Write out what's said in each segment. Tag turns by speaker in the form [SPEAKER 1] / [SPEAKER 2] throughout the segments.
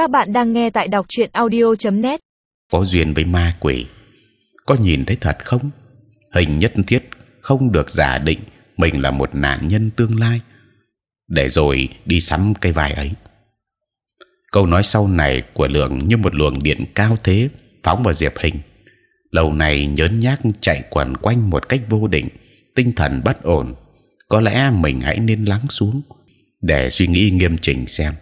[SPEAKER 1] Các bạn đang nghe tại đọc truyện audio.net.
[SPEAKER 2] Có duyên với ma quỷ, có nhìn thấy thật không? Hình nhất thiết không được giả định mình là một nạn nhân tương lai, để rồi đi sắm cây vải ấy. Câu nói sau này của lượng như một luồng điện cao thế phóng vào Diệp Hình. Lâu này nhớn nhác chạy quẩn quanh một cách vô định, tinh thần bất ổn. Có lẽ mình hãy nên lắng xuống để suy nghĩ nghiêm chỉnh xem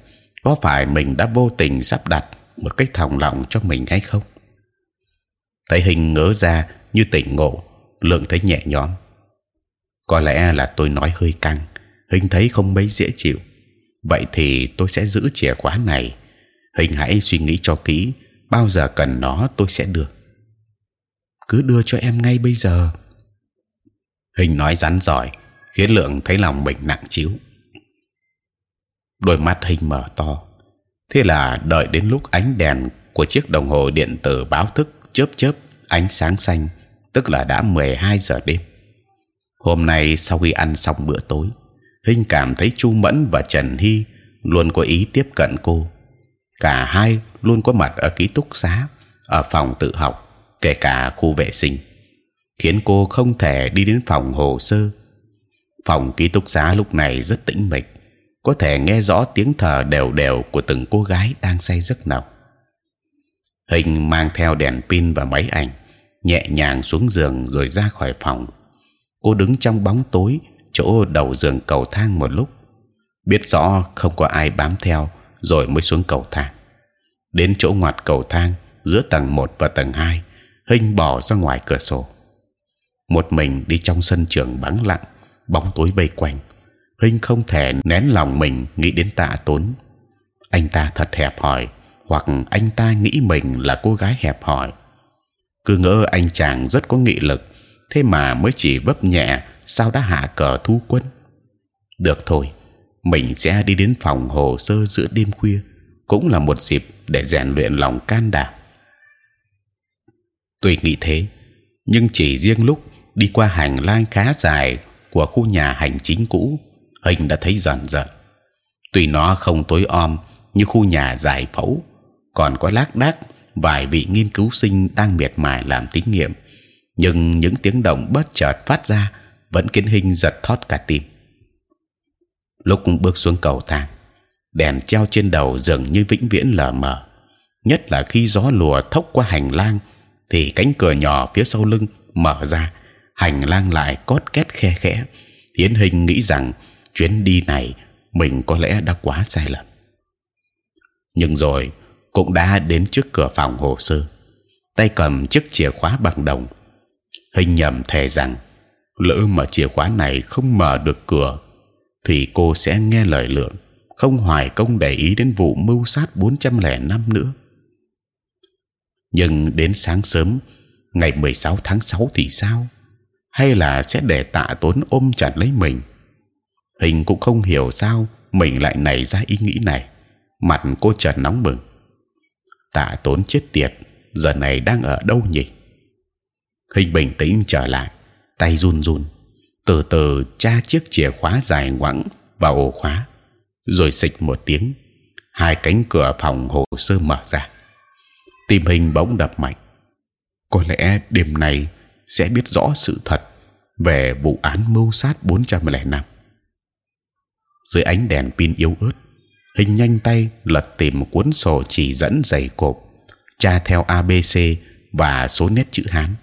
[SPEAKER 2] có phải mình đã vô tình sắp đặt một cách thòng lọng cho mình hay không. Thấy hình ngớ ra như tỉnh ngộ, lượng thấy nhẹ nhõm. Có lẽ là tôi nói hơi căng, hình thấy không mấy dễ chịu. Vậy thì tôi sẽ giữ chìa khóa này. Hình hãy suy nghĩ cho kỹ, bao giờ cần nó tôi sẽ đưa. Cứ đưa cho em ngay bây giờ. Hình nói rắn giỏi, khiến lượng thấy lòng mình nặng chiếu đôi mắt hình mở to. Thế là đợi đến lúc ánh đèn của chiếc đồng hồ điện tử báo thức chớp chớp ánh sáng xanh, tức là đã 12 giờ đêm. Hôm nay sau khi ăn xong bữa tối hình cảm thấy chu mẫn và trần hy luôn có ý tiếp cận cô. Cả hai luôn có mặt ở ký túc xá, ở phòng tự học, kể cả khu vệ sinh, khiến cô không thể đi đến phòng hồ sơ. Phòng ký túc xá lúc này rất tĩnh mịch có thể nghe rõ tiếng thở đều đều của từng cô gái đang say giấc nồng. Hình mang theo đèn pin và máy ảnh, nhẹ nhàng xuống giường rồi ra khỏi phòng. Cô đứng trong bóng tối chỗ đầu giường cầu thang một lúc, biết rõ không có ai bám theo, rồi mới xuống cầu thang. Đến chỗ ngoặt cầu thang giữa tầng 1 và tầng 2 hình bỏ ra ngoài cửa sổ. Một mình đi trong sân trường vắng lặng, bóng tối vây quanh Huynh không thể nén lòng mình nghĩ đến Tạ Tốn. Anh ta thật hẹp hòi, hoặc anh ta nghĩ mình là cô gái hẹp hòi. Cứ ngỡ anh chàng rất có nghị lực, thế mà mới chỉ vấp nhẹ, sao đã hạ cờ thu quân? Được thôi, mình sẽ đi đến phòng hồ sơ giữa đêm khuya, cũng là một dịp để rèn luyện lòng can đảm. Tuy nghĩ thế, nhưng chỉ riêng lúc đi qua hành lang khá dài của khu nhà hành chính cũ hình đã thấy dần dần. Tuy nó không tối om như khu nhà dài phẫu, còn có lác đác vài vị nghiên cứu sinh đang miệt mài làm thí nghiệm, nhưng những tiếng động bất chợt phát ra vẫn khiến hình giật thót cả tim. Lúc bước xuống cầu thang, đèn treo trên đầu dường như vĩnh viễn lờ mờ. Nhất là khi gió lùa thốc qua hành lang, thì cánh cửa nhỏ phía sau lưng mở ra, hành lang lại cốt két khe khẽ. Hiến hình nghĩ rằng chuyến đi này mình có lẽ đã quá sai lầm. Nhưng rồi cũng đã đến trước cửa phòng hồ sơ, tay cầm chiếc chìa khóa bằng đồng, hình nhầm thề rằng lỡ mà chìa khóa này không mở được cửa thì cô sẽ nghe lời lượng, không hoài công để ý đến vụ mưu sát 405 nữa. Nhưng đến sáng sớm, ngày 16 tháng 6 thì sao? Hay là sẽ để tạ tốn ôm chặt lấy mình? Hình cũng không hiểu sao mình lại nảy ra ý nghĩ này. Mặt cô trần nóng bừng. Tạ tốn chết tiệt, giờ này đang ở đâu nhỉ? Hình bình tĩnh trở lại, tay run run. Từ từ tra chiếc chìa khóa dài ngoẵng vào ổ khóa, rồi xịch một tiếng. Hai cánh cửa phòng hồ sơ mở ra. Tim hình bỗng đập mạnh. Có lẽ đêm này sẽ biết rõ sự thật về vụ án mưu sát 405 dưới ánh đèn pin yếu ớt, hình nhanh tay lật tìm một cuốn sổ chỉ dẫn dày cộp, tra theo abc và số nét chữ hán.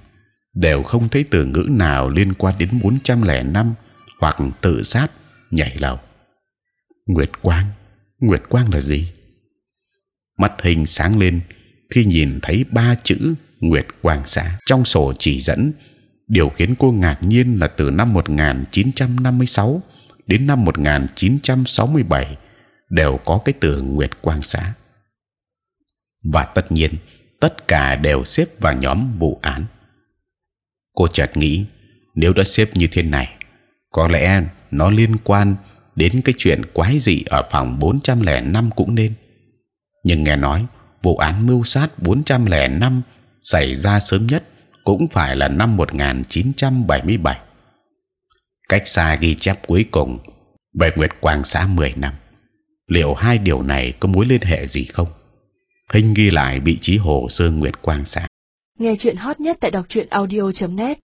[SPEAKER 2] Đều không thấy từ ngữ nào liên quan đến 405 hoặc tự sát, nhảy lầu. Nguyệt quang nguyệt quang là gì? Mắt hình sáng lên khi nhìn thấy ba chữ nguyệt quang xã trong sổ chỉ dẫn, điều khiến cô ngạc nhiên là từ năm 1956 đến năm 1967 đều có cái tường Nguyệt Quang xã và tất nhiên tất cả đều xếp vào nhóm vụ án. Cô chợt nghĩ nếu đã xếp như thế này, có lẽ nó liên quan đến cái chuyện quái dị ở phòng 405 cũng nên. Nhưng nghe nói vụ án mưu sát 405 xảy ra sớm nhất cũng phải là năm 1977 cách xa ghi chép cuối cùng về Nguyệt Quang xã 10 năm. Liệu hai điều này có mối liên hệ gì không? hình ghi lại vị trí hồ sơ nguyệt quang Xã.
[SPEAKER 3] Nghe chuyện hot nhất tại đọc truyện audio.net